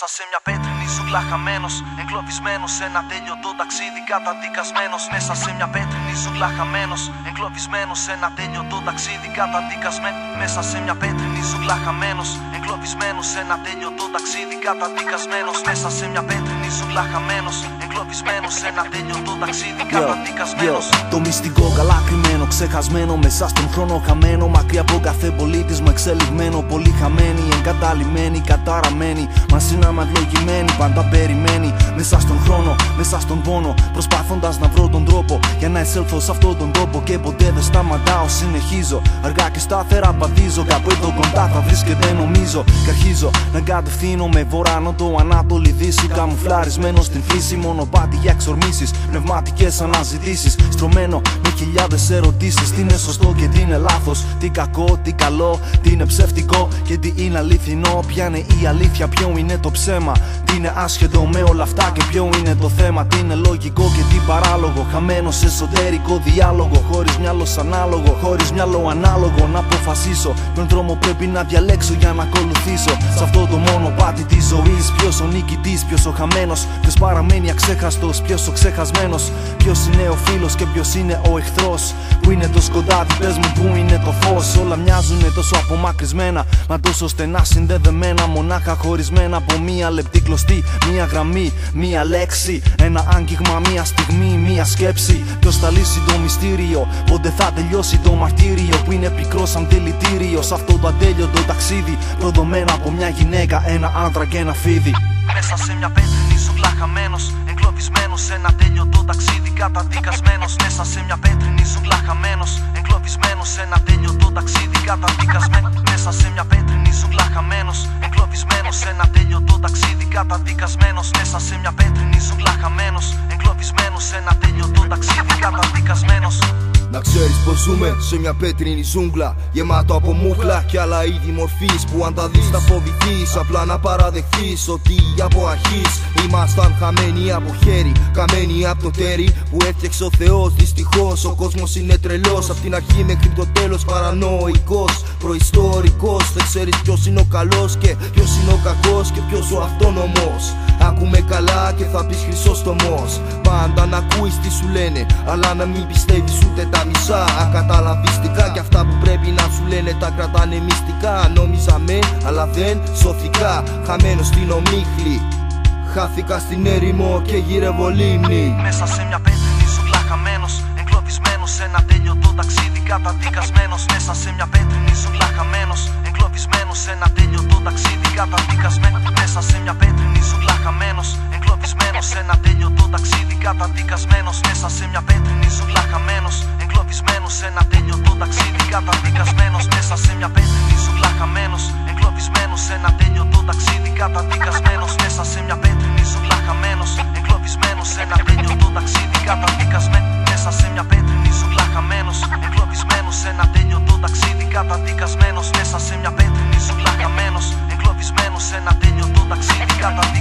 Μέσα σε μια πέτρινη ζούγκλα χαμένος. Εγκλωβισμένος σε ένα τέλειωτο ταξίδι καταδικασμένος. Μέσα σε μια πέτρινη ζούγκλα χαμένος. Εγκλωβισμένος σε ένα τέλειωτο ταξίδι καταδικασμένος. Μέσα σε μια πέτρινη ζούγκλα χαμένος. Εγκλωβισμένος σε ένα τέλειωτο ταξίδι καταδικασμένος. Μέσα σε μια πέτρινη ζούγκλα χαμένος. Εγκλωβισμένο σε ένα τέλειωτο ταξίδι καταδικασμένος. Το μυστικό καλά κρυμμένο, ξεχασμένο μέσα στον χρόνο χαμένο. Μακριά από κάθε πολιτισμό εξελιγμένο. Πολύ χαμένοι, εγκαταλειμμένοι, καταραμένοι. Μα είναι αμαντλογημένοι, πάντα περιμένει. Μέσα στον χρόνο, μέσα στον πόνο. Προσπαθώντα να βρω τον τρόπο για να εισέλθω σε αυτόν τον τόπο. Και ποτέ δεν σταματάω, συνεχίζω. Αργά και σταθερά παντίζω. Κάπου εδώ κοντά θα βρίσκεται νομίζω. Και αρχίζω να κατευθύνω με βορρά-νότο, ανάτολη δύση. Καμουφλαρισμένο στην φύση, μονοπάτι για εξορμήσεις. Πνευματικές αναζητήσεις. Στρωμένο με χιλιάδες ερωτήσεις. Τι είναι σωστό και τι είναι λάθος. Τι κακό, τι καλό, τι είναι ψευτικό και τι είναι αληθινό. Ποια είναι η αλήθεια, ποιο είναι το ψέμα. Τι είναι άσχετο με όλα αυτά και ποιο είναι το θέμα. Τι είναι λογικό και τι παράλογο. Χαμένο σε εσωτερικό διάλογο. Χωρίς μυαλό ανάλογο, χωρίς μυαλό ανάλογο. Να αποφασίσω ποιον δρόμο πρέπει να διαλέξω για να ακολουθήσω. Σε αυτό το μονοπάτι της ζωής. Ποιος ο νικητής, ποιος ο χαμένος. Ποιο παραμένει αξέχαστο, ποιος ο ξεχασμένος. Ποιος είναι ο φίλος και ποιος είναι ο εχθρός. Πού είναι το σκοτάδι, πες μου πού είναι το φως. Όλα μοιάζουν τόσο απομακρυσμένα, μα τόσο στενά συνδεδεμένα. Μονάχα χωρισμένα από μία λεπτή κλωστή, μία γραμμή, μία λέξη. Ένα άγγιγμα, μία στιγμή, μία σκέψη. Ποιος θα λύσει το μυστήριο, πότε θα τελειώσει το μαρτύριο. Που είναι πικρός σαν δηλητήριο. Σε αυτό το ατέλειωτο ταξίδι, προδομένο από μια γυναίκα, ένα άντρα και ένα φίδι. Μέσα σε μια πέτρινη ζούγκλα χαμένος. Εγκλωβισμένο σε ένα τέλειωτο ταξίδι καταδικασμένος. Μέσα σε μια πέτρινη ζούγκλα χαμένος. Εγκλωβισμένο σε ένα τέλειωτο ταξίδι καταδικασμένος. Μέσα σε μια πέτρινη ζούγκλα χαμένος. Εγκλωβισμένο σε ένα τέλειωτο ταξίδι καταδικασμένος. Μέσα σε μια πέτρινη ζούγκλα χαμένος. Εγκλωβισμένο σε ένα τέλειωτο ταξίδι καταδικασμένος. Να ξέρεις πως ζούμε σε μια πέτρινη ζούγκλα Γεμάτο από μούχλα και άλλα είδη μορφής Που αν τα δεις θα φοβηθείς. Απλά να παραδεχθείς ότι από αρχής ήμασταν χαμένοι από χέρι. Καμένοι από το τέρι που έφτιαξε ο Θεός. Δυστυχώς ο κόσμος είναι τρελός. Απ' την αρχή μέχρι το τέλος παρανοϊκός. Προϊστορικός. Δεν ξέρεις ποιος είναι ο καλός και ποιος είναι ο κακός και ποιος ο αυτόνομος. Άκουμε καλά και θα πεις χρυσός τομό. Πάντα να ακούεις τι σου λένε, αλλά να μην πιστεύεις ούτε τα μισά. Ακαταλαβιστικά κι αυτά που πρέπει να σου λένε τα κρατάνε μυστικά. Νόμιζαμε, αλλά δεν σωθικά. Χαμένο στην ομίχλη. Χάθηκα στην έρημο και γύρευω λίμνη. Μέσα σε μια πέτρινη ζούγκλα χαμένο. Εγκλωβισμένος σε ένα τέλειωτο ταξίδι καταδικασμένος. Μέσα σε μια πέτρινη καταδικασμένος. Μέσα σε μια πέτρινη ζούγκλα χαμένος. Εγκλωβισμένος σε ένα τέλειωτο ταξίδι καταδικασμένος. Μέσα σε μια πέτρινη ζούγκλα χαμένος. Εγκλωβισμένος σε ένα τέλειωτο ταξίδι καταδικασμένος. Μέσα σε μια πέτρινη ζούγκλα χαμένος. Εγκλωβισμένος σε ένα τέλειωτο ταξίδι καταδικασμένο. Μέσα σε μια πέτρινη ζούγκλα χαμένος. Εγκλωβισμένος σε ένα τέλειωτο ταξίδι καταδικασμένος. Μέσα σε μια πέτρινη ζούγκλα χαμένος. Εγκλωβισμένος σε ένα τέλειωτο ταξίδι καταδικασμένο.